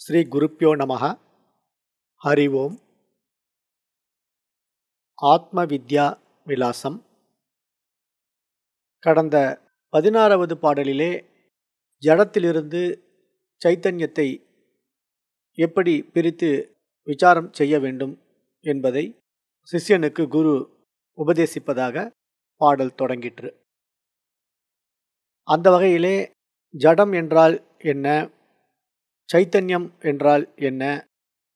ஸ்ரீ குருப்பியோ நமக ஹரி ஓம். ஆத்ம வித்யா விலாசம். கடந்த பதினாறாவது பாடலிலே ஜடத்திலிருந்து சைத்தன்யத்தை எப்படி பிரித்து விசாரம் செய்ய வேண்டும் என்பதை சிஷ்யனுக்கு குரு உபதேசிப்பதாக பாடல் தொடங்கிற்று. அந்த வகையிலே ஜடம் என்றால் என்ன? சைத்தன்யம் என்றால் என்ன?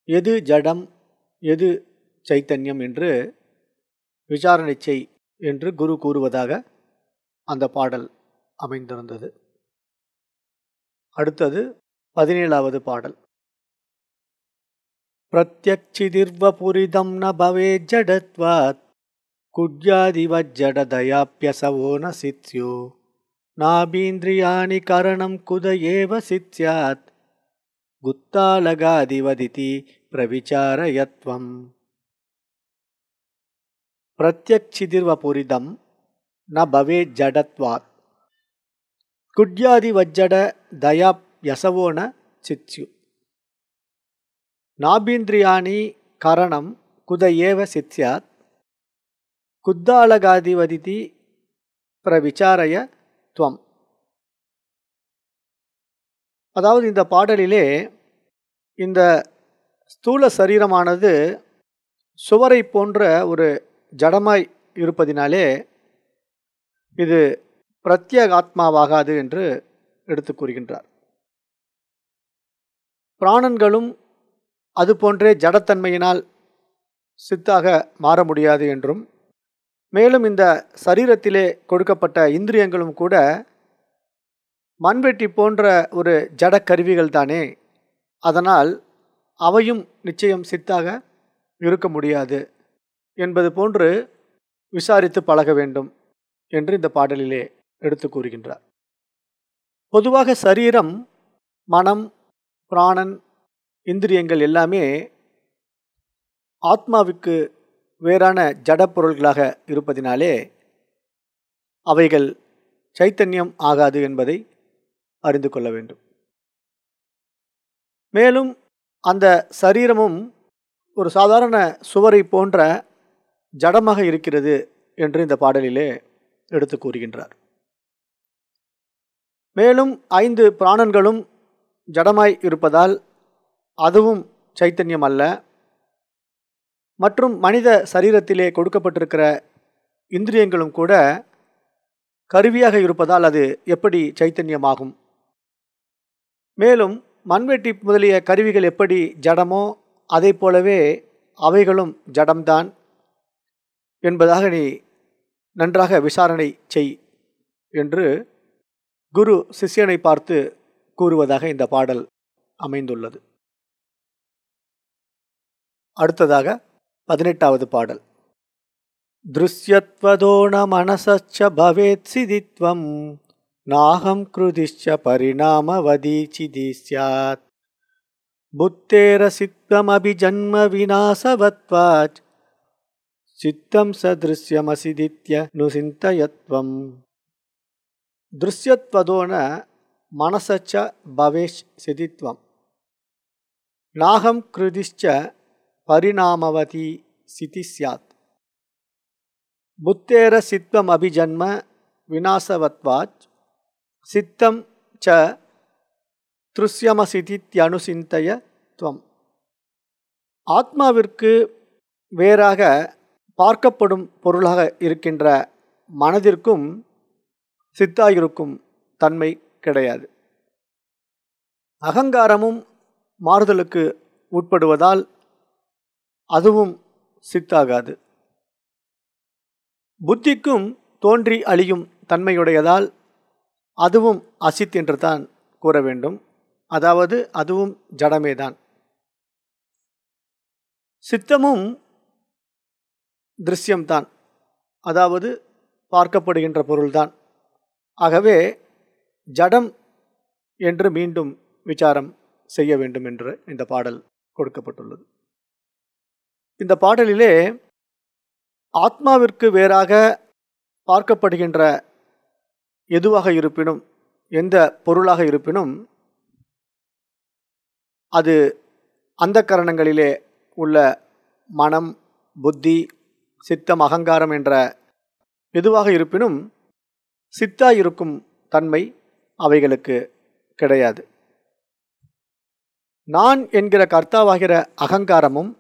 எது ஜடம் எது சைத்தன்யம் என்று விசாரணை செய் என்று குரு கூறுவதாக அந்த பாடல் அமைந்திருந்தது. அடுத்தது பதினேழாவது பாடல். பிரத்யக்ஷிதிர்வபுரிதம் ந பவே ஜடத்வாத் குட்யாதிவஜ்ஜடதயாப்பியசவோ ந சித்யோ நாபீந்திரியாணி கரணம் குத ஏவ சித்யாத் குத்தாலகாதிவதிதி பிரவிச்சாரயத்வம் பிரத்யக்ஷிதிர்வபுரிதம் ந பவே ஜடத்வாத் குட்யாதிவஜ்ஜட தயாப்யசவோ ந சித்யு நாபீந்திரியாணி கரணம் குத ஏவ சித்யாத் குத்தாலகாதிவதிதி பிரவிச்சாரய துவம் அதாவது இந்த பாடலிலே இந்த ஸ்தூல சரீரமானது சுவரை போன்ற ஒரு ஜடமாய் இருப்பதினாலே இது பிரத்யேக ஆத்மாவாகாது என்று எடுத்து கூறுகின்றார். பிராணன்களும் அது போன்றே ஜடத்தன்மையினால் சித்தாக மாற முடியாது என்றும் மேலும் இந்த சரீரத்திலே கொடுக்கப்பட்ட இந்திரியங்களும் கூட மண்வெட்டி போன்ற ஒரு ஜட கருவிகள் தானே. அதனால் அவையும் நிச்சயம் சித்தாக இருக்க முடியாது என்பது போன்று விசாரித்து பழக வேண்டும் என்று இந்த பாடலிலே எடுத்து கூறுகின்றார். பொதுவாக சரீரம் மனம் பிராணன் இந்திரியங்கள் எல்லாமே ஆத்மாவுக்கு வேறான ஜட பொருள்களாக இருப்பதினாலே அவைகள் சைத்தன்யம் ஆகாது என்பதை அறிந்து கொள்ள வேண்டும். மேலும் அந்த சரீரமும் ஒரு சாதாரண சுவரை போன்ற ஜடமாக இருக்கிறது என்று இந்த பாடலிலே எடுத்து கூறுகின்றார். மேலும் ஐந்து பிராணன்களும் ஜடமாய் இருப்பதால் அதுவும் சைத்தன்யம் அல்ல. மற்றும் மனித சரீரத்திலே கொடுக்கப்பட்டிருக்கிற இந்திரியங்களும் கூட கருவியாக இருப்பதால் அது எப்படி சைத்தன்யமாகும்? மேலும் மண்வெட்டி முதலிய கருவிகள் எப்படி ஜடமோ அதை போலவே அவைகளும் ஜடம்தான் என்பதாக நீ நன்றாக விசாரணை செய் என்று குரு சிஷ்யனை பார்த்து கூறுவதாக இந்த பாடல் அமைந்துள்ளது. அடுத்ததாக பதினெட்டாவது பாடல். திருஷ்யத்வதோண மனசச்ச பவேத் சிதித்வம் நாகம் கிருதிஷ்ச பரிணாமவதீச்சிதி ஸ்யாத் புத்தேர சித்தமபிஜன்ம விநாசவத்வாச் சித்தம் சதிருஷ்யமசிதித்ய நுசிந்தயத்வம். திருஷ்யத்வதோன மனசச்ச பவேஷ் சிதித்வம். நாகம் கிருதிஷ்ச பரிணாமவதி சிதி சியாத் புத்தேர சித்வம் அபிஜன்ம விநாசவத்வாச் சித்தம் ச திருஷ்யமசிதித்யனுசிந்தய துவம். ஆத்மாவிற்கு வேறாக பார்க்கப்படும் பொருளாக இருக்கின்ற மனதிற்கும் சித்தாயிருக்கும் தன்மை கிடையாது. அகங்காரமும் மாறுதலுக்கு உட்படுவதால் அதுவும் சித்தாகாது. புத்திக்கும் தோன்றி அழியும் தன்மையுடையதால் அதுவும் அசித் என்று தான் கூற வேண்டும். அதாவது அதுவும் ஜடமேதான் சித்தமும் திருஷ்யம்தான் அதாவது பார்க்கப்படுகின்ற பொருள்தான் ஆகவே ஜடம் என்று மீண்டும் விசாரம் செய்ய வேண்டும் என்று இந்த பாடல் கொடுக்கப்பட்டுள்ளது. இந்த பாடலிலே ஆத்மாவிற்கு வேறாக பார்க்கப்படுகின்ற எதுவாக இருப்பினும் எந்த பொருளாக இருப்பினும் அது அந்த கரணங்களிலே உள்ள மனம் புத்தி சித்தம் அகங்காரம் என்ற எதுவாக இருப்பினும் சித்தா இருக்கும் தன்மை அவைகளுக்கு கிடையாது. நான் என்கிற கர்த்தாவாகிற அகங்காரமும்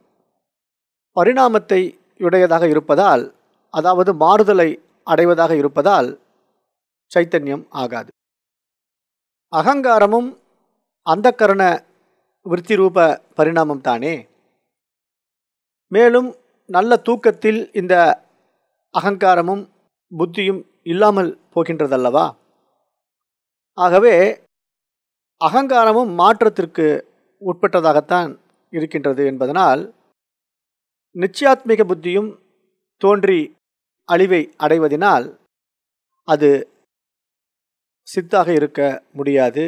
பரிணாமத்தை உடையதாக இருப்பதால் அதாவது மாறுதலை அடைவதாக இருப்பதால் சைத்தன்யம் ஆகாது. அகங்காரமும் அந்த கரண விருத்தி ரூப பரிணாமம் தானே? மேலும் நல்ல தூக்கத்தில் இந்த அகங்காரமும் புத்தியும் இல்லாமல் போகின்றதல்லவா? ஆகவே அகங்காரமும் மாற்றத்திற்கு உட்பட்டதாகத்தான் இருக்கின்றது என்பதனால் நிச்சயாத்மிக புத்தியும் தோன்றி அழிவை அடைவதினால் அது சித்தாக இருக்க முடியாது.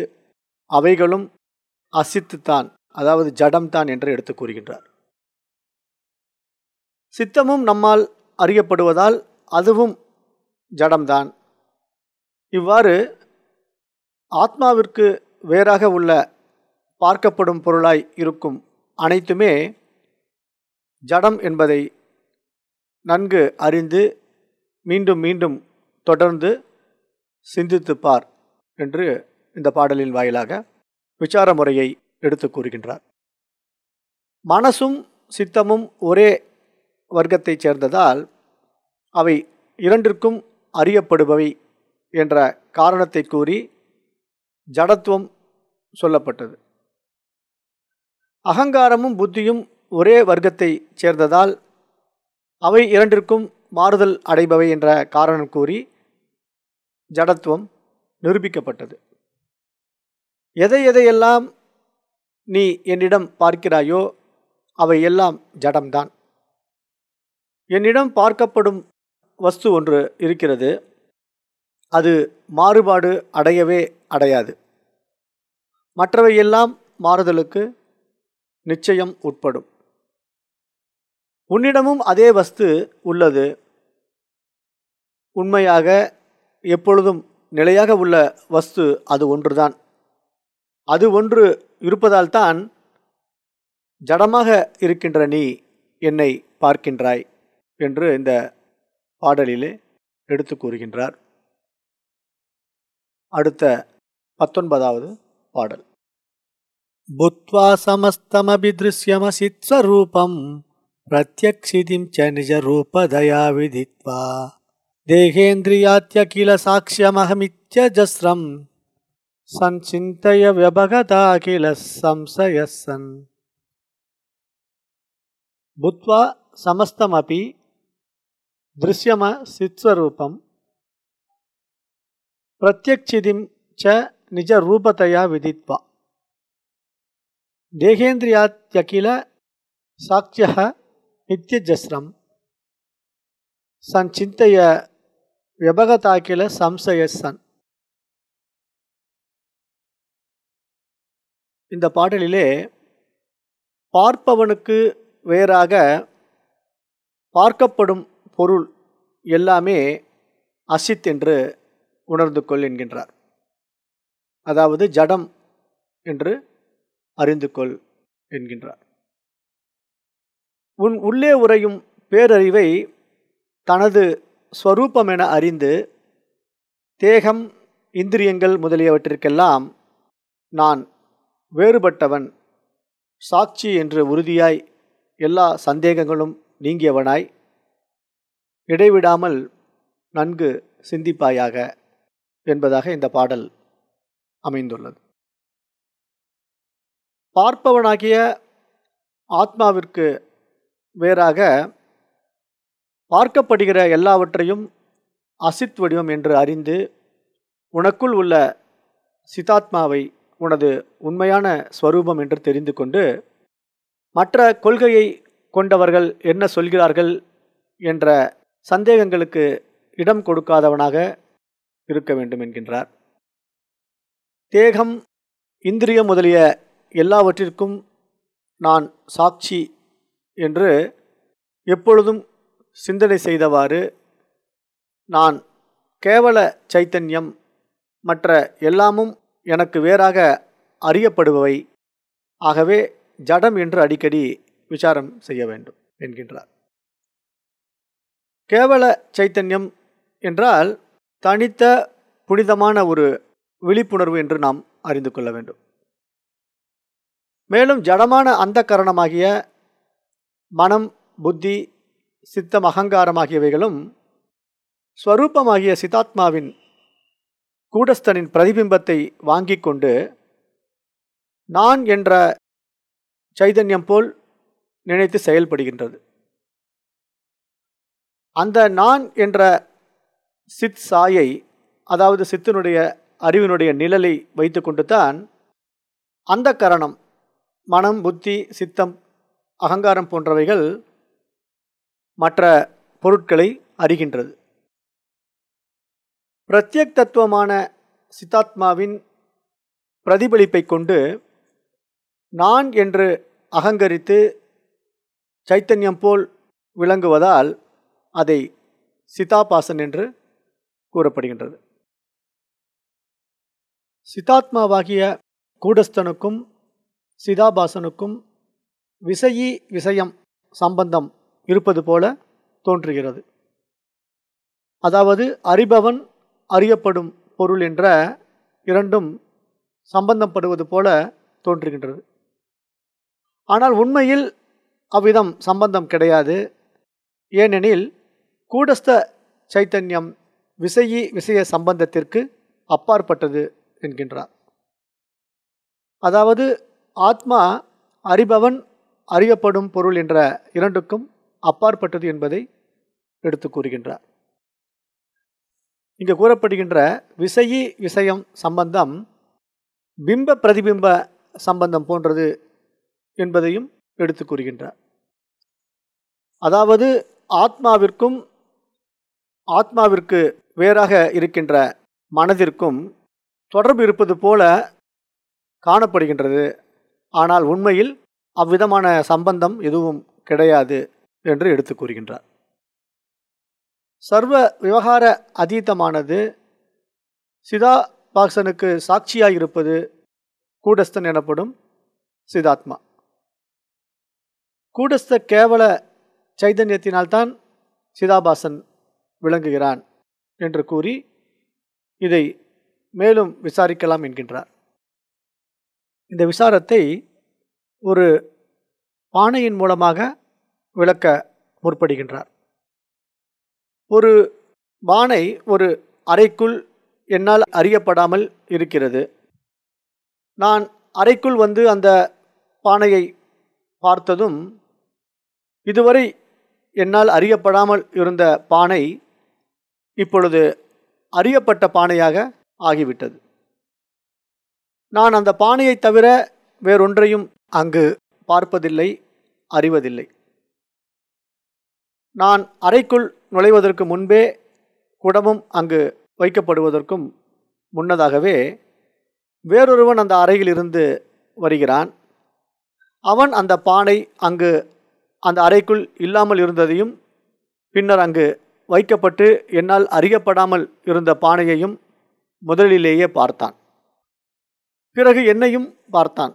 அவைகளும் அசித்துத்தான் அதாவது ஜடம்தான் என்று எடுத்து கூறுகின்றார். சித்தமும் நம்மால் அறியப்படுவதால் அதுவும் ஜடம்தான். இவ்வாறு ஆத்மாவிற்கு வேறாக உள்ள பார்க்கப்படும் பொருளாய் இருக்கும் அனைத்துமே ஜடம் என்பதை நன்கு அறிந்து மீண்டும் மீண்டும் தொடர்ந்து சிந்தித்து பார். என்று இந்த பாடலின் வாயிலாக விசார முறையை எடுத்து கூறுகின்றார். மனசும் சித்தமும் ஒரே வர்க்கத்தைச் சேர்ந்ததால் அவை இரண்டிற்கும் அறியப்படுபவை என்ற காரணத்தை கூறி ஜடத்துவம் சொல்லப்பட்டது. அகங்காரமும் புத்தியும் ஒரே வர்க்கத்தை சேர்ந்ததால் அவை இரண்டிற்கும் மாறுதல் அடைபவை என்ற காரணம் கூறி ஜடத்துவம் நிரூபிக்கப்பட்டது. எதை எதையெல்லாம் நீ என்னிடம் பார்க்கிறாயோ அவை எல்லாம் ஜடம்தான். என்னிடம் பார்க்கப்படும் வஸ்து ஒன்று இருக்கிறது. அது மாறுபாடு அடையவே அடையாது. மற்றவையெல்லாம் மாறுதலுக்கு நிச்சயம் உட்படும். உன்னிடமும் அதே வஸ்து உள்ளது. உண்மையாக எப்பொழுதும் நிலையாக உள்ள வஸ்து அது ஒன்றுதான். அது ஒன்று இருப்பதால்தான் ஜடமாக இருக்கின்ற நீ என்னை பார்க்கின்றாய் என்று இந்த பாடலிலே எடுத்து கூறுகின்றார். அடுத்த பத்தொன்பதாவது பாடல். புத்வா சமஸ்தமபிதிருஷ்யமசித்ஸ்வரூபம் பிரத்யக்ஷிதிம் ச நிஜரூபதயா விதித்வா. தேகேந்திரியாத்யகில சாட்சியமகமித்யஜஸ்ரம் சஞ்சிந்தய வியபகதா கில சம்சயசன் புத்வா சமஸ்தமபி திருஷ்யம சித்ஸ்வரூபம் பிரத்யக்ஷிதிம் ச நிஜ ரூபத்தையா விதித்வா. தேகேந்திரியாத்யகில சாட்சிய நித்தியஜஸ்ரம் சஞ்சிந்தய சன் சம்சயசன் இந்த பாடலிலே பார்ப்பவனுக்கு வேறாக பார்க்கப்படும் பொருள் எல்லாமே அசித் என்று உணர்ந்து கொள் என்கின்றார். அதாவது ஜடம் என்று அறிந்து கொள் என்கின்றார். உன் உள்ளே உறையும் பேரறிவை தனது ஸ்வரூபம் என அறிந்து தேகம் இந்திரியங்கள் முதலியவற்றிற்கெல்லாம் நான் வேறுபட்டவன். சாட்சி என்று உறுதியாய் எல்லா சந்தேகங்களும் நீங்கியவனாய் இடைவிடாமல் நன்கு சிந்திப்பாயாக என்பதாக இந்த பாடல் அமைந்துள்ளது. பார்ப்பவனாகிய ஆத்மாவிற்கு வேறாக பார்க்கப்படுகிற எல்லாவற்றையும் அசித் வடிவம் என்று அறிந்து உனக்குள் உள்ள சிதாத்மாவை உனது உண்மையான ஸ்வரூபம் என்று தெரிந்து கொண்டு மற்ற கொள்கையை கொண்டவர்கள் என்ன சொல்கிறார்கள் என்ற சந்தேகங்களுக்கு இடம் கொடுக்காதவனாக இருக்க வேண்டும் என்கின்றார். தேகம் இந்திரியம் முதலிய எல்லாவற்றிற்கும் நான் சாட்சி என்று எப்பொழுதும் சிந்தனை செய்தவாறு நான் கேவல சைத்தன்யம் மற்ற எல்லாமும் எனக்கு வேறாக அறியப்படுபவை. ஆகவே ஜடம் என்று அடிக்கடி விசாரம் செய்ய வேண்டும் என்கின்றார். கேவல சைத்தன்யம் என்றால் தனித்த புனிதமான ஒரு விழிப்புணர்வு என்று நாம் அறிந்து கொள்ள வேண்டும். மேலும் ஜடமான அந்த கரணமாகிய மனம் புத்தி சித்தம் அகங்காரம் ஆகியவைகளும் ஸ்வரூபமாகிய சிதாத்மாவின் கூடஸ்தனின் பிரதிபிம்பத்தை வாங்கி கொண்டு நான் என்ற சைதன்யம் போல் நினைத்து செயல்படுகின்றது. அந்த நான் என்ற சித் சாயை அதாவது சித்தினுடைய அறிவினுடைய நிழலை வைத்துக்கொண்டு தான் அந்த கரணம் மனம் புத்தி சித்தம் அகங்காரம் போன்றவைகள் மற்ற பொருட்களை அறிகின்றது. பிரத்யக் தத்துவமான சித்தாத்மாவின் பிரதிபலிப்பை கொண்டு நான் என்று அகங்கரித்து சைத்தன்யம் போல் விளங்குவதால் அதை சிதாபாசன் என்று கூறப்படுகின்றது. சிதாத்மாவாகிய கூடஸ்தனுக்கும் சிதாபாசனுக்கும் விசயி விஷயம் சம்பந்தம் இருப்பது போல தோன்றுகிறது. அதாவது அறிபவன் அறியப்படும் பொருள் என்ற இரண்டும் சம்பந்தப்படுவது போல தோன்றுகின்றது. ஆனால் உண்மையில் அவ்விதம் சம்பந்தம் கிடையாது. ஏனெனில் கூடஸ்த சைத்தன்யம் விசையி விசய சம்பந்தத்திற்கு அப்பாற்பட்டது என்கின்றார். அதாவது ஆத்மா அறிபவன் அறியப்படும் பொருள் என்ற இரண்டுக்கும் அப்பாற்பட்டது என்பதை எடுத்து கூறுகின்றார். இங்கு கூறப்படுகின்ற விசையி விஷயம் சம்பந்தம் பிம்ப பிரதிபிம்ப சம்பந்தம் போன்றது என்பதையும் எடுத்து கூறுகின்றார். அதாவது ஆத்மாவிற்கும் ஆத்மாவிற்கு வேறாக இருக்கின்ற மனதிற்கும் தொடர்பு இருப்பது போல காணப்படுகின்றது. ஆனால் உண்மையில் அவ்விதமான சம்பந்தம் எதுவும் கிடையாது. என்று எடுத்து கூறுகின்றார். சர்வ விவகார அதீதமானது சிதா பாக்சனுக்கு சாட்சியாயிருப்பது கூடஸ்தன் எனப்படும் சிதாத்மா. கூடஸ்த கேவல சைதன்யத்தினால்தான் சிதாபாசன் விளங்குகிறான் என்று கூறி இதை மேலும் விசாரிக்கலாம் என்கின்றார். இந்த விசாரத்தை ஒரு பானையின் மூலமாக விளக்க முற்படுகின்றார். ஒரு பானை ஒரு அறைக்குள் என்னால் அறியப்படாமல் இருக்கிறது. நான் அறைக்குள் வந்து அந்த பானையை பார்த்ததும் இதுவரை என்னால் அறியப்படாமல் இருந்த பானை இப்பொழுது அறியப்பட்ட பானையாக ஆகிவிட்டது. நான் அந்த பானையை தவிர வேறொன்றையும் அங்கு பார்ப்பதில்லை அறிவதில்லை. நான் அறைக்குள் நுழைவதற்கு முன்பே குடமும் அங்கு வைக்கப்படுவதற்கும் முன்னதாகவே வேறொருவன் அந்த அறையில் இருந்து வருகிறான். அவன் அந்த பானை அங்கு அந்த அறைக்குள் இல்லாமல் இருந்ததையும் பின்னர் அங்கு வைக்கப்பட்டு என்னால் அறியப்படாமல் இருந்த பானையையும் முதலிலேயே பார்த்தான். பிறகு என்னையும் பார்த்தான்.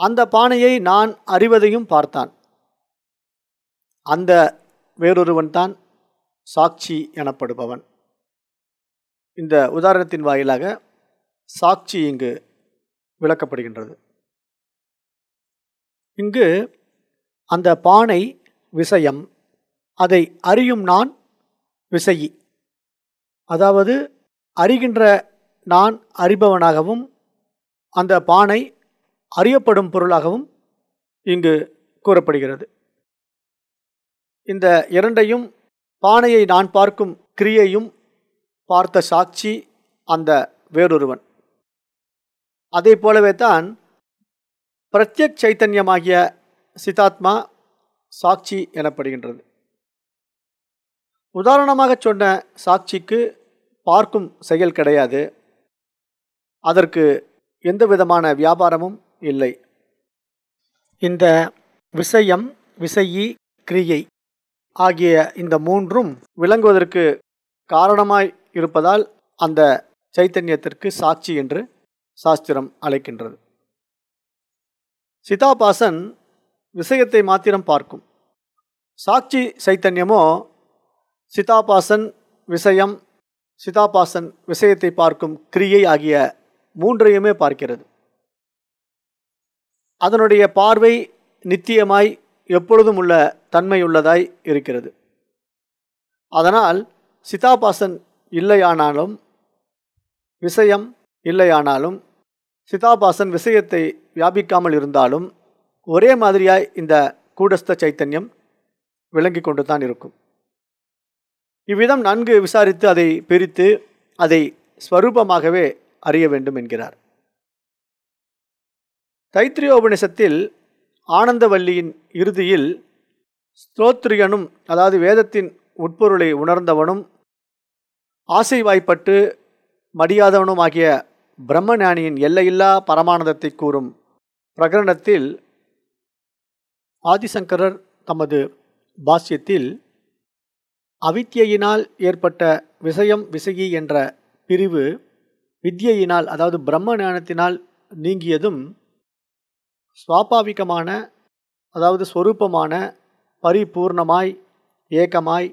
அந்த பானையை நான் அறிவதையும் பார்த்தான். அந்த வேறொருவன் தான் சாட்சி எனப்படுபவன். இந்த உதாரணத்தின் வாயிலாக சாட்சி இங்கு விளக்கப்படுகின்றது. இங்கு அந்த பானை விஷயம் அதை அறியும் நான் விசையி. அதாவது அறிகின்ற நான் அறிபவனாகவும் அந்த பானை அறியப்படும் பொருளாகவும் இங்கு கூறப்படுகிறது. இந்த இரண்டையும் பானையை நான் பார்க்கும் கிரியையும் பார்த்த சாட்சி அந்த வேறொருவன். அதே போலவே தான் பிரத்யக் சைத்தன்யமாகிய சிதாத்மா சாட்சி எனப்படுகின்றது. உதாரணமாக சொன்ன சாட்சிக்கு பார்க்கும் செயல் கிடையாது. அதற்கு எந்த விதமான வியாபாரமும் இல்லை. இந்த விஷயம் விசையி கிரியை ஆகிய இந்த மூன்றும் விளங்குவதற்கு காரணமாய் இருப்பதால் அந்த சைத்தன்யத்திற்கு சாட்சி என்று சாஸ்திரம் அழைக்கின்றது. சிதாபாசன் விஷயத்தை மாத்திரம் பார்க்கும். சாட்சி சைத்தன்யமோ சிதாபாசன் விஷயம் சிதாபாசன் விஷயத்தை பார்க்கும் கிரியை ஆகிய மூன்றையுமே பார்க்கிறது. அதனுடைய பார்வை நித்தியமாய் எப்பொழுதும் உள்ள தன்மையுள்ளதாய் இருக்கிறது. அதனால் சிதாபாசன் இல்லையானாலும் விஷயம் இல்லையானாலும் சிதாபாசன் விஷயத்தை வியாபிக்காமல் இருந்தாலும் ஒரே மாதிரியாய் இந்த கூடஸ்த சைத்தன்யம் விளங்கி கொண்டு தான் இருக்கும். இவ்விதம் நன்கு விசாரித்து அதை பிரித்து அதை ஸ்வரூபமாகவே அறிய வேண்டும் என்கிறார். தைத்திரியோபனிஷத்தில் ஆனந்தவல்லியின் இறுதியில் ஸ்தோத்ரியனும் அதாவது வேதத்தின் உட்பொருளை உணர்ந்தவனும் ஆசை வாய்ப்பட்டு மடியாதவனும் ஆகிய பிரம்மஞானியின் எல்லையில்லா பரமானந்தத்தை கூறும் பிரகரணத்தில் ஆதிசங்கரர் தமது பாஷ்யத்தில் அவித்யினால் ஏற்பட்ட விஷயம் விசகி என்ற பிரிவு வித்யினால் அதாவது பிரம்ம ஞானத்தினால் நீங்கியதும் சுவாபாவிகமான அதாவது ஸ்வரூபமான பரிபூர்ணமாய் ஏகமாய்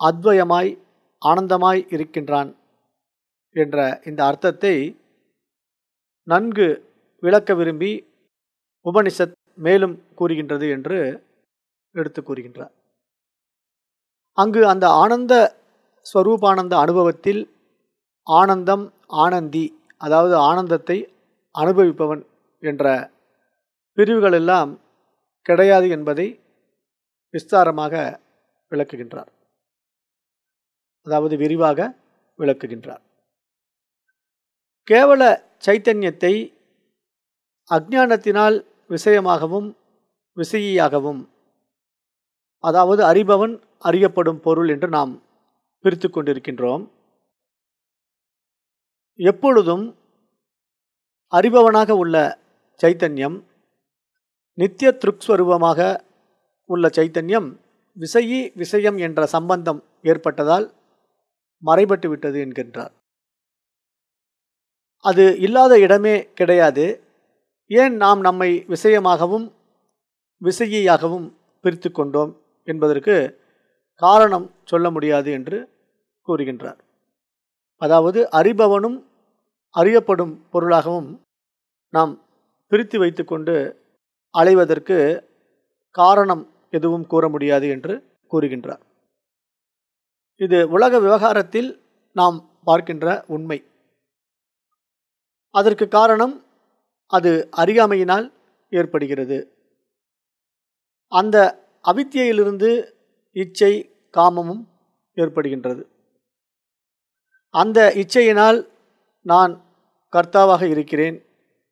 அத்வயமாய் ஆனந்தமாய் இருக்கின்றான் என்ற இந்த அர்த்தத்தை நன்கு விளக்க விரும்பி உபனிஷத் மேலும் கூறுகின்றது என்று எடுத்து கூறுகின்றார். அங்கு அந்த ஆனந்த ஸ்வரூபானந்த அனுபவத்தில் ஆனந்தம் ஆனந்தி அதாவது ஆனந்தத்தை அனுபவிப்பவன் என்ற பிரிவுகள் எல்லாம் கிடையாது என்பதை விஸ்தாரமாக விளக்குகின்றார். அதாவது விரிவாக விளக்குகின்றார். கேவல சைத்தன்யத்தை அஜானத்தினால் விஷயமாகவும் விசையாகவும் அதாவது அறிபவன் அறியப்படும் பொருள் என்று நாம் பிரித்து கொண்டிருக்கின்றோம். எப்பொழுதும் அறிபவனாக உள்ள சைத்தன்யம் நித்திய திருக்ஸ்வரூபமாக உள்ள சைத்தன்யம் விசையி விஷயம் என்ற சம்பந்தம் ஏற்பட்டதால் மறைபட்டு விட்டது என்கின்றார். அது இல்லாத இடமே கிடையாது. ஏன் நாம் நம்மை விஷயமாகவும் விசையாகவும் பிரித்து கொண்டோம் என்பதற்கு காரணம் சொல்ல முடியாது என்று கூறுகின்றார். அதாவது அறிபவனும் அறியப்படும் பொருளாகவும் நாம் பிரித்து வைத்துக்கொண்டு அலைவதற்கு காரணம் எதுவும் கூற முடியாது என்று கூறுகின்றார். இது உலக விவகாரத்தில் நாம் பார்க்கின்ற உண்மை. அதற்கு காரணம் அது அறியாமையினால் ஏற்படுகிறது. அந்த அவித்தியிலிருந்து இச்சை காமமும் ஏற்படுகின்றது. அந்த இச்சையினால் நான் கர்த்தாவாக இருக்கிறேன்.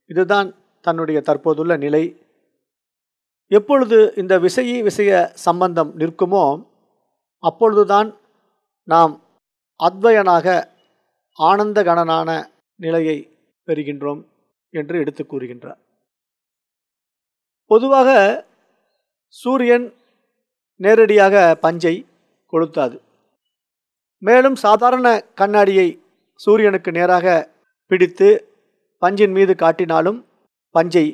இதுதான் தன்னுடைய தற்போதுள்ள நிலை. எப்பொழுது இந்த விசையி விஷய சம்பந்தம் நிற்குமோ அப்பொழுதுதான் நாம் அத்வயனாக ஆனந்த கணனான நிலையை பெறுகின்றோம் என்று எடுத்து கூறுகின்றார். பொதுவாக சூரியன் நேரடியாக பஞ்சை கொளுத்தாது. மேலும் சாதாரண கண்ணாடியை சூரியனுக்கு நேராக பிடித்து பஞ்சின் மீது காட்டினாலும் பஞ்சை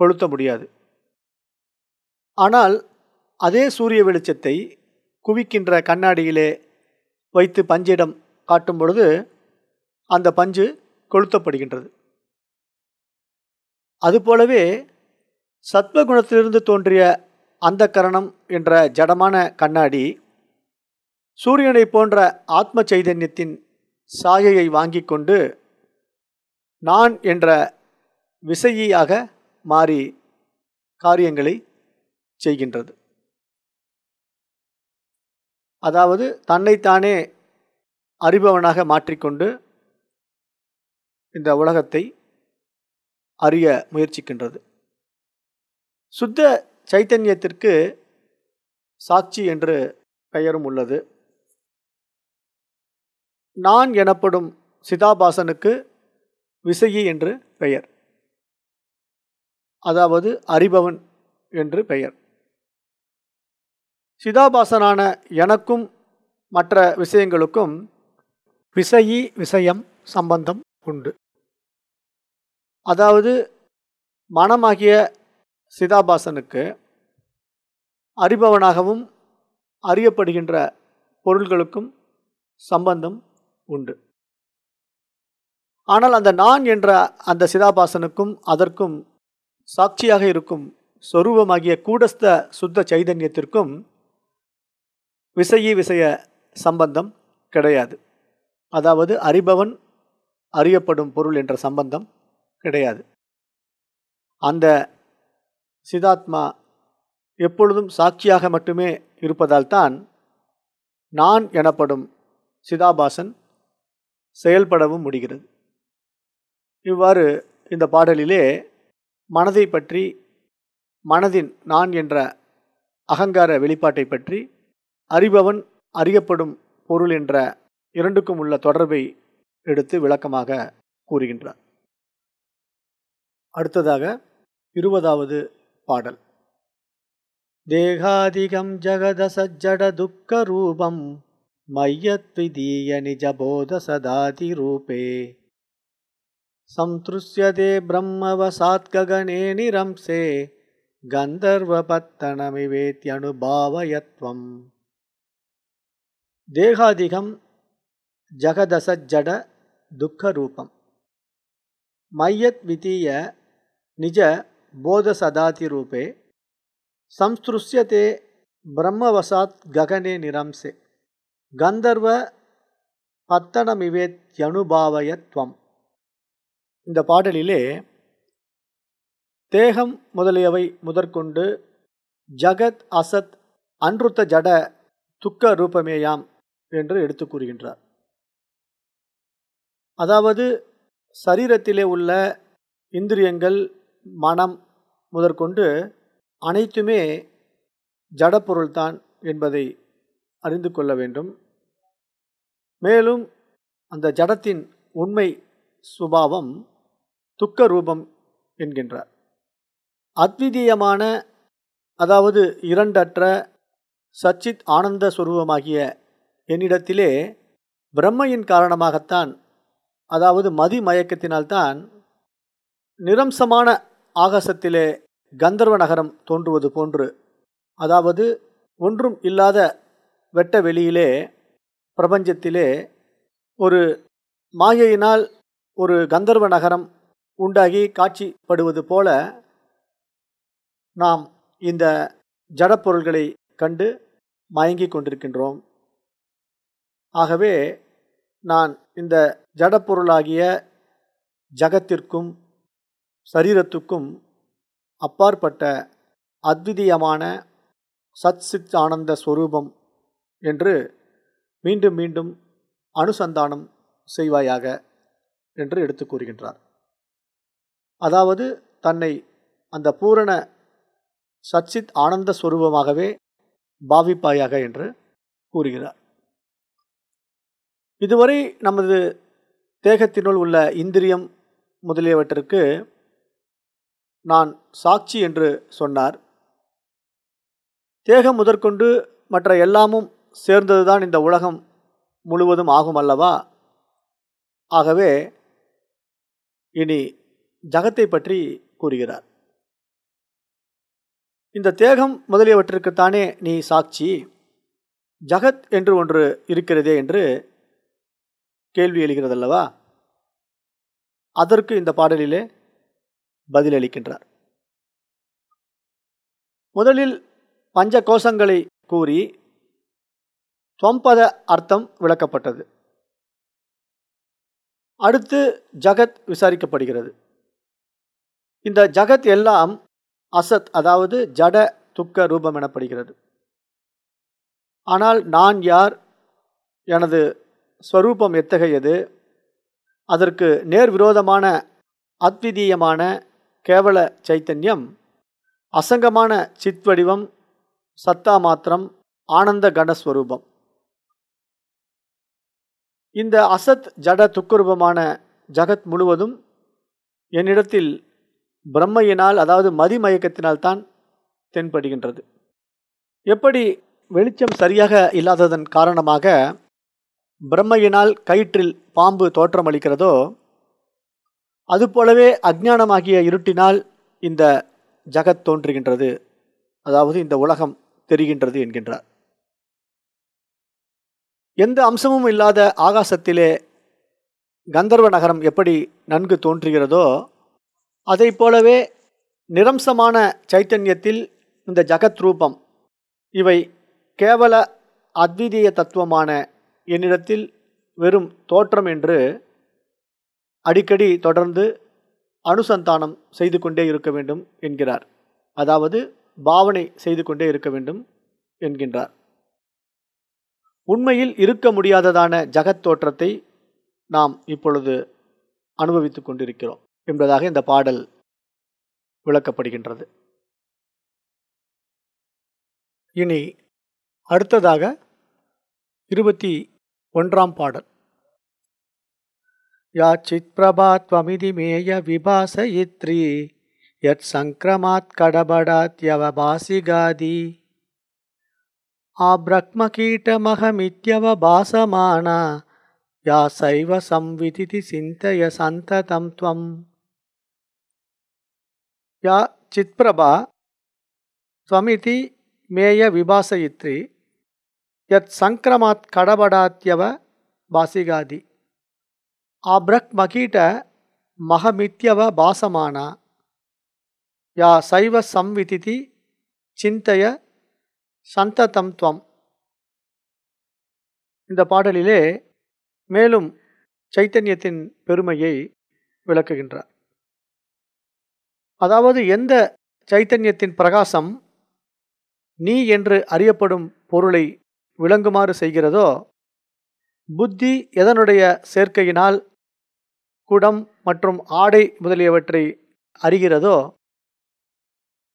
கொளுத்த முடியாது. ஆனால் அதே சூரிய வெளிச்சத்தை குவிக்கின்ற கண்ணாடியிலே வைத்து பஞ்சிடம் காட்டும் பொழுது அந்த பஞ்சு கொளுத்தப்படுகின்றது. அதுபோலவே சத்வகுணத்திலிருந்து தோன்றிய அந்த கரணம் என்ற ஜடமான கண்ணாடி சூரியனை போன்ற ஆத்ம சைதன்யத்தின் சாயையை வாங்கி கொண்டு நான் என்ற விசையாக மாறி காரியங்களை செய்கின்றது. அதாவது தன்னைத்தானே அறிபவனாக மாற்றிக்கொண்டு இந்த உலகத்தை அறிய முயற்சிக்கின்றது. சுத்த சைத்தன்யத்திற்கு சாட்சி என்று பெயரும் உள்ளது. நான் எனப்படும் சிதாபாசனுக்கு விசயி என்று பெயர். அதாவது அறிபவன் என்று பெயர். சிதாபாசனான எனக்கும் மற்ற விஷயங்களுக்கும் விசயி விஷயம் சம்பந்தம் உண்டு. அதாவது மனமாகிய சிதாபாசனுக்கு அறிபவனாகவும் அறியப்படுகின்ற பொருள்களுக்கும் சம்பந்தம் உண்டு. ஆனால் அந்த நான் என்ற அந்த சிதாபாசனுக்கும் அதற்கும் சாட்சியாக இருக்கும் சொரூபமாகிய கூடஸ்த சுத்த சைதன்யத்திற்கும் விசையி விசைய சம்பந்தம் கிடையாது. அதாவது அறிபவன் அறியப்படும் பொருள் என்ற சம்பந்தம் கிடையாது. அந்த சிதாத்மா எப்பொழுதும் சாட்சியாக மட்டுமே இருப்பதால் தான் நான் எனப்படும் சிதாபாசன் செயல்படவும் முடிகிறது. இவ்வாறு இந்த பாடலிலே மனதை பற்றி மனதின் நான் என்ற அகங்கார வெளிப்பாட்டை பற்றி அறிபவன் அறியப்படும் பொருள் என்ற இரண்டுக்கும் உள்ள தொடர்பை எடுத்து விளக்கமாக கூறுகின்றார். அடுத்ததாக இருபதாவது பாடல். தேகாதிகம் ஜகதசஜட துக்க ரூபம் மய்யத்விதீய நிஜபோத சதாதி ரூபே. சம்திருஷ்யதே பிரம்மவசாத்ககனே நிரம்சே. கந்தர்வபத்தனமிவேத்யனுபாவயத்வம். தேகாதிகம் ஜகதசஜட துக்கரூபம் மய்யத் விதீய நிஜ போதசதாதி ரூபே சம்ஸ்ருஷ்யதே பிரம்மவசாத் ககனே நிரம்சே. கந்தர்வ பத்தனமிவேத்யனுபாவயத்வம் இந்த பாடலிலே தேகம் முதலியவை முதற்கொண்டு ஜகத் அசத் அன்றுத்த ஜட துக்க ரூபமேயாம். என்று எடுத்து கூறுகின்றார். அதாவது சரீரத்திலே உள்ள இந்திரியங்கள் மனம் முதற்கொண்டு அனைத்துமே ஜடப்பொருள்தான் என்பதை அறிந்து கொள்ள வேண்டும். மேலும் அந்த ஜடத்தின் உண்மை சுபாவம் துக்க ரூபம் என்கின்றார். அத்விதீயமான அதாவது இரண்டற்ற சச்சித் ஆனந்த சுரூபமாகிய என்னிடத்திலே பிரம்மையின் காரணமாகத்தான் அதாவது மதி மயக்கத்தினால்தான் நிரம்சமான ஆகாசத்திலே கந்தர்வ நகரம் தோன்றுவது போன்று அதாவது ஒன்றும் இல்லாத வெட்ட வெளியிலே பிரபஞ்சத்திலே ஒரு மாயையினால் ஒரு கந்தர்வ நகரம் உண்டாகி காட்சிப்படுவது போல நாம் இந்த ஜடப்பொருள்களை கண்டு மயங்கி கொண்டிருக்கின்றோம். ஆகவே நான் இந்த ஜடப்பொருளாகிய ஜகத்திற்கும் சரீரத்துக்கும் அப்பாற்பட்ட அத்விதீயமான சத்சித் ஆனந்த ஸ்வரூபம் என்று மீண்டும் மீண்டும் அனுசந்தானம் செய்வாயாக என்று எடுத்து கூறுகின்றார். அதாவது தன்னை அந்த பூரண சச்சித் ஆனந்த ஸ்வரூபமாகவே பாவிப்பாயாக என்று கூறுகிறார். இதுவரை நமது தேகத்தினுள் உள்ள இந்திரியம் முதலியவற்றிற்கு நான் சாட்சி என்று சொன்னார். தேகம் முதற்கொண்டு மற்ற எல்லாமும் சேர்ந்ததுதான் இந்த உலகம் முழுவதும் ஆகும் அல்லவா ஆகவே இனி ஜகத்தை பற்றி கூறுகிறார். இந்த தேகம் முதலியவற்றிற்குத்தானே நீ சாட்சி? ஜகத் என்று ஒன்று இருக்கிறதே என்று கேள்வி எழுகிறதல்லவா? அதற்கு இந்த பாடலிலே பதிலளிக்கின்றார் முதலில் பஞ்ச கோஷங்களை கூறி தொம்பத அர்த்தம் விளக்கப்பட்டது. அடுத்து ஜகத் விசாரிக்கப்படுகிறது. இந்த ஜகத் எல்லாம் அசத் அதாவது ஜட துக்க ரூபம் எனப்படுகிறது. ஆனால் நான் யார்? எனது ஸ்வரூபம் எத்தகையது? அதற்கு நேர்விரோதமான அத்விதீயமான கேவல சைத்தன்யம் அசங்கமான சித் வடிவம் சத்தா மாத்திரம் ஆனந்த கணஸ்வரூபம் இந்த அசத் ஜட துக்குரூபமான ஜகத் முழுவதும் என்னிடத்தில் பிரம்மையினால் அதாவது மதிமயக்கத்தினால் தான் தென்படுகின்றது. எப்படி வெளிச்சம் சரியாக இல்லாததன் காரணமாக பிரம்மையினால் கயிற்றில் பாம்பு தோற்றமளிக்கிறதோ அதுபோலவே அஜ்ஞானமாகிய இருட்டினால் இந்த ஜகத் தோன்றுகின்றது. அதாவது இந்த உலகம் தெரிகின்றது என்கின்றார். எந்த அம்சமும் இல்லாத ஆகாசத்திலே கந்தர்வ நகரம் எப்படி நன்கு தோன்றுகிறதோ அதை போலவே நிரம்சமான சைத்தன்யத்தில் இந்த ஜகத் ரூபம் இவை கேவல அத்விதீய தத்துவமான என்னிடத்தில் வெறும் தோற்றம் என்று அடிக்கடி தொடர்ந்து அனுசந்தானம் செய்து கொண்டே இருக்க வேண்டும் என்கிறார். அதாவது பாவனை செய்து கொண்டே இருக்க வேண்டும் என்கின்றார். உண்மையில் இருக்க முடியாததான ஜகத் தோற்றத்தை நாம் இப்பொழுது அனுபவித்துக் கொண்டிருக்கிறோம் என்பதாக இந்த பாடல் விளக்கப்படுகின்றது. இனி அடுத்ததாக இருபத்தி ஒன்றாம் பாடல். யாச்சித் பிரபாத்வமிதி மேய விபாசயித்ரி யத் சங்கிரமாத் கடபடாத்யவபாசிகாதி ஆ பிரக்மகீட்டமகமித்யவபாசமானா யா சைவ சம்விதிதி சிந்தய சந்ததம் துவம். யா சித்பிரபா ஸ்வமிதி மேய விபாசயித்ரி யத் சங்கிரமாத் கடபடாத்யவ பாசிகாதி ஆப்ரக் மகீட மகமித்யவ பாசமானா. யா சைவ சம்விதிதி சிந்தய சந்ததம் துவம். இந்த பாடலிலே மேலும் சைத்தன்யத்தின் பெருமையை விளக்குகின்றார். அதாவது எந்த சைத்தன்யத்தின் பிரகாசம் நீ என்று அறியப்படும் பொருளை விளங்குமாறு செய்கிறதோ புத்தி எதனுடைய சேர்க்கையினால் குடம் மற்றும் ஆடை முதலியவற்றை அறிகிறதோ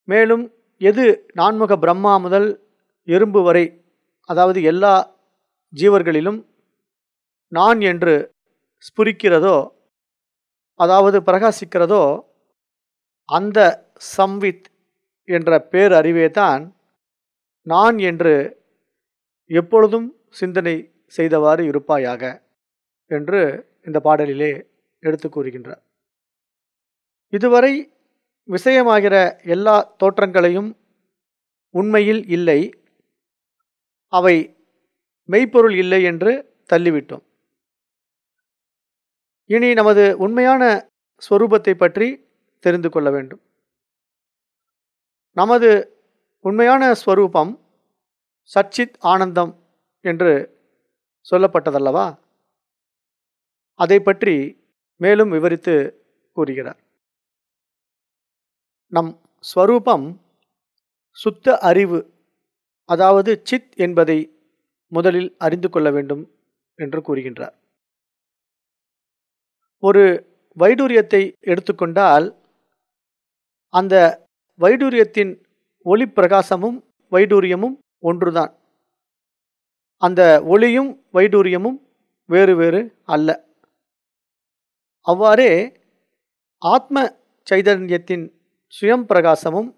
மேலும் எது நான்முக பிரம்மா முதல் எறும்பு வரை அதாவது எல்லா ஜீவர்களிலும் நான் என்று ஸ்புரிக்கிறதோ அதாவது பிரகாசிக்கிறதோ அந்த சம்வித் என்ற பேரறிவே தான் நான் என்று எப்பொழுதும் சிந்தனை செய்தவாறு இருப்பாயாக என்று இந்த பாடலிலே எடுத்து கூறுகின்றார். இதுவரை விஷயமாகிற எல்லா தோற்றங்களையும் உண்மையில் இல்லை அவை மெய்ப்பொருள் இல்லை என்று தள்ளிவிட்டோம். இனி நமது உண்மையான ஸ்வரூபத்தை பற்றி தெரிந்து கொள்ள வேண்டும். நமது உண்மையான ஸ்வரூபம் சச்சித் ஆனந்தம் என்று சொல்லப்பட்டதல்லவா? அதை பற்றி மேலும் விவரித்து கூறுகிறார். நம் ஸ்வரூபம் சுத்த அறிவு அதாவது சித் என்பதை முதலில் அறிந்து கொள்ள வேண்டும் என்று கூறுகின்றார். ஒரு வைடூரியத்தை எடுத்துக்கொண்டால் அந்த வைடூரியத்தின் ஒளி பிரகாசமும் வைடூரியமும் ஒன்றுதான். அந்த ஒளியும் வைடூரியமும் வேறு வேறு அல்ல. அவ்வாறே ஆத்ம சைதன்யத்தின் சுயம் பிரகாசமும்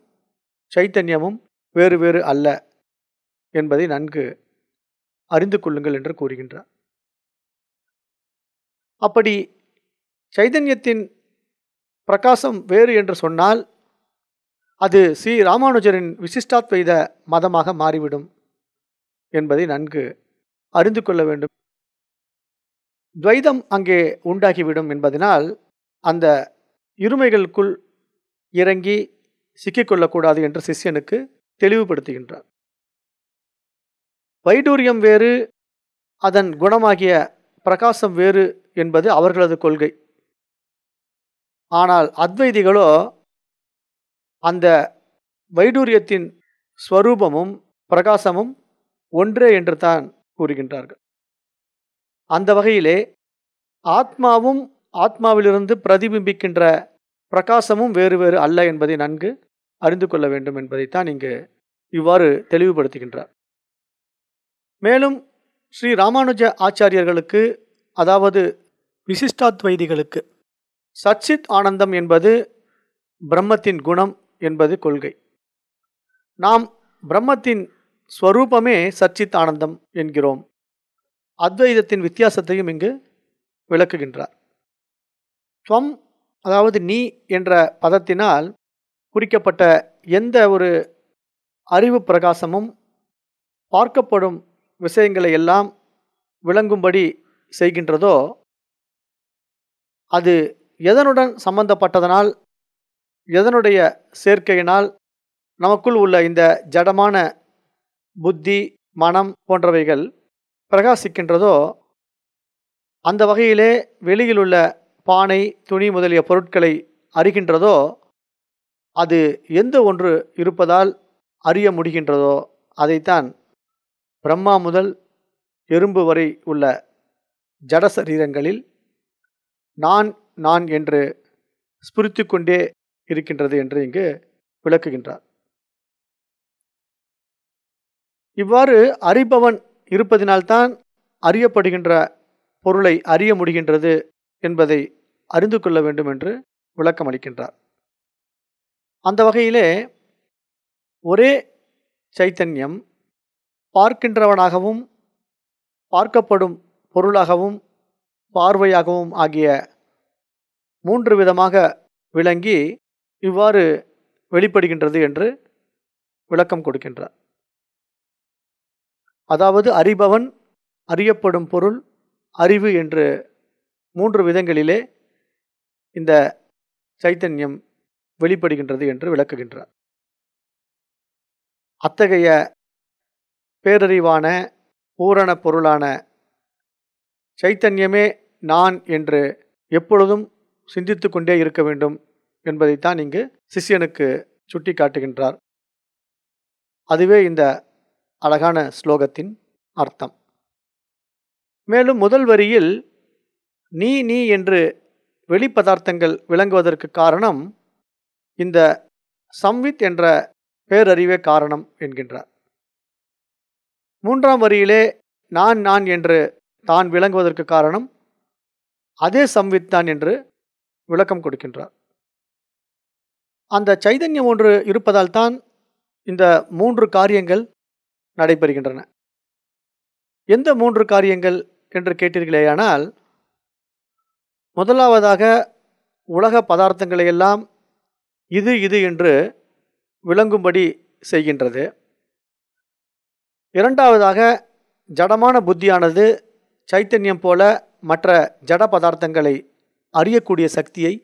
சைத்தன்யமும் வேறு வேறு அல்ல என்பதை நன்கு அறிந்து கொள்ளுங்கள் என்று கூறுகின்றார். அப்படி சைதன்யத்தின் பிரகாசம் வேறு என்று சொன்னால் அது ஸ்ரீ ராமானுஜரின் விசிஷ்டாத்வைத மதமாக மாறிவிடும் என்பதை நன்கு அறிந்து கொள்ள வேண்டும். துவைதம் அங்கே உண்டாகிவிடும் என்பதனால் அந்த இருமைகளுக்குள் இறங்கி சிக்கிக்கொள்ளக்கூடாது என்று சிஷ்யனுக்கு தெளிவுபடுத்துகின்றார். வைடூரியம் வேறு அதன் குணமாகிய பிரகாசம் வேறு என்பது அவர்களது கொள்கை. ஆனால் அத்வைதிகளோ அந்த வைடூரியத்தின் ஸ்வரூபமும் பிரகாசமும் ஒன்றே என்று தான் கூறுகின்றார்கள். அந்த வகையிலே ஆத்மாவும் ஆத்மாவிலிருந்து பிரதிபிம்பிக்கின்ற பிரகாசமும் வேறு வேறு அல்ல என்பதை நன்கு அறிந்து கொள்ள வேண்டும் என்பதைத்தான் இங்கு இவ்வாறு தெளிவுபடுத்துகின்றார். மேலும் ஸ்ரீ ராமானுஜ ஆச்சாரியர்களுக்கு அதாவது விசிஷ்டாத்வைதிகளுக்கு சச்சித் ஆனந்தம் என்பது பிரம்மத்தின் குணம் என்பது கொள்கை. நாம் பிரம்மத்தின் ஸ்வரூபமே சச்சித் ஆனந்தம் என்கிறோம். அத்வைதத்தின் வித்தியாசத்தையும் இங்கு விளக்குகின்றார். துவம் அதாவது நீ என்ற பதத்தினால் குறிக்கப்பட்ட எந்த ஒரு அறிவு பிரகாசமும் பார்க்கப்படும் விஷயங்களை எல்லாம் விளங்கும்படி செய்கின்றதோ அது எதனுடன் சம்பந்தப்பட்டதனால் எதனுடைய சேர்க்கையினால் நமக்குள் உள்ள இந்த ஜடமான புத்தி மனம் போன்றவைகள் பிரகாசிக்கின்றதோ அந்த வகையிலே வெளியில் உள்ள பானை துணி முதலிய பொருட்களை அறிகின்றதோ அது எந்த ஒன்று இருப்பதால் அறிய முடிகின்றதோ அதைத்தான் பிரம்மா முதல் எறும்பு வரை உள்ள ஜடசரீரங்களில் நான் நான் என்று ஸ்புரித்து கொண்டே இருக்கின்றது என்று இங்கு விளக்குகின்றார். இவ்வாறு அறிபவன் இருப்பதினால்தான் அறியப்படுகின்ற பொருளை அறிய முடிகின்றது என்பதை அறிந்து கொள்ள வேண்டும் என்று விளக்கம் அளிக்கின்றார். அந்த வகையிலே ஒரே சைத்தன்யம் பார்க்கின்றவனாகவும் பார்க்கப்படும் பொருளாகவும் பார்வையாகவும் ஆகிய மூன்று விதமாக விளங்கி இவ்வாறு வெளிப்படுகின்றது என்று விளக்கம் கொடுக்கின்றார். அதாவது அறிபவன் அறியப்படும் பொருள் அறிவு என்று மூன்று விதங்களிலே இந்த சைத்தன்யம் வெளிப்படுகின்றது என்று விளக்குகின்றார். அத்தகைய பேரறிவான பூரண பொருளான சைத்தன்யமே நான் என்று எப்பொழுதும் சிந்தித்து கொண்டே இருக்க வேண்டும். என்பதைத்தான் இங்கு சிஷ்யனுக்கு சுட்டி காட்டுகின்றார் அதுவே இந்த அழகான ஸ்லோகத்தின் அர்த்தம். மேலும் முதல் வரியில் நீ நீ என்று வெளிப்பதார்த்தங்கள் விளங்குவதற்கு காரணம் இந்த சம்வித் என்ற பேரறிவே காரணம் என்கின்றார். மூன்றாம் வரியிலே நான் நான் என்று தான் விளங்குவதற்கு காரணம் அதே சம்வித் தான் என்று விளக்கம் கொடுக்கின்றார். அந்த சைதன்யம் ஒன்று இருப்பதால் தான் இந்த மூன்று காரியங்கள் நடைபெறுகின்றன. எந்த மூன்று காரியங்கள் என்று கேட்டீர்களேயானால் முதலாவதாக உலக பதார்த்தங்களை எல்லாம் இது இது என்று விளங்கும்படி செய்கின்றது. இரண்டாவதாக ஜடமான புத்தியானது சைத்தன்யம் போல மற்ற ஜட பதார்த்தங்களை அறியக்கூடிய சக்தியை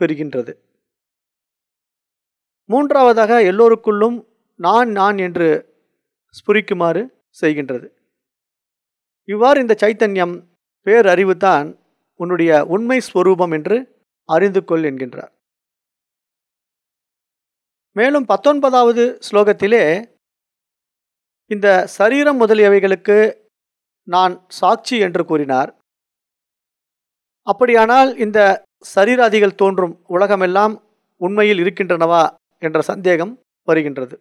பெறுகின்றது. மூன்றாவதாக எல்லோருக்குள்ளும் நான் நான் என்று ஸ்புரிக்குமாறு செய்கின்றது. இவ்வாறு இந்த சைத்தன்யம் பேரறிவு தான் உன்னுடைய உண்மை ஸ்வரூபம் என்று அறிந்து கொள் என்கின்றார். மேலும் பத்தொன்பதாவது ஸ்லோகத்திலே இந்த சரீரம் முதலியவைகளுக்கு நான் சாட்சி என்று கூறினார். அப்படியானால் இந்த சரீராதிகள் தோன்றும் உலகமெல்லாம் உண்மையில் இருக்கின்றனவா என்ற சந்தேகம் வருகின்றது.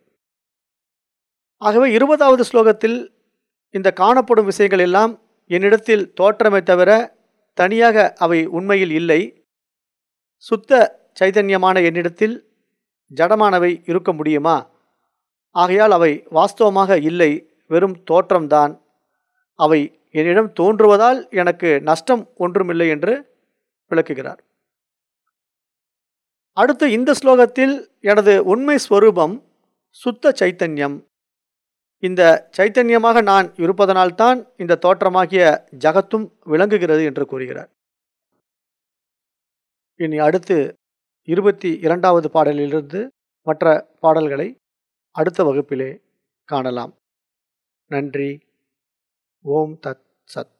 ஆகவே இருபதாவது ஸ்லோகத்தில் இந்த காணப்படும் விஷயங்கள் எல்லாம் என்னிடத்தில் தோற்றமே தவிர தனியாக அவை உண்மையில் இல்லை. சுத்த சைதன்யமான என்னிடத்தில் ஜடமானவை இருக்க முடியுமா? ஆகையால் அவை வாஸ்தவமாக இல்லை வெறும் தோற்றம்தான். அவை என்னிடம் தோன்றுவதால் எனக்கு நஷ்டம் ஒன்றுமில்லை என்று விளக்குகிறார். அடுத்து இந்த ஸ்லோகத்தில் எனது உண்மை ஸ்வரூபம் சுத்த சைத்தன்யம். இந்த சைத்தன்யமாக நான் இருப்பதனால்தான் இந்த தோற்றமாகிய ஜகத்தும் விளங்குகிறது என்று கூறுகிறார். இனி அடுத்து இருபத்தி இரண்டாவது பாடலிலிருந்து மற்ற பாடல்களை அடுத்த வகுப்பிலே காணலாம். நன்றி. ஓம் தத் சத்.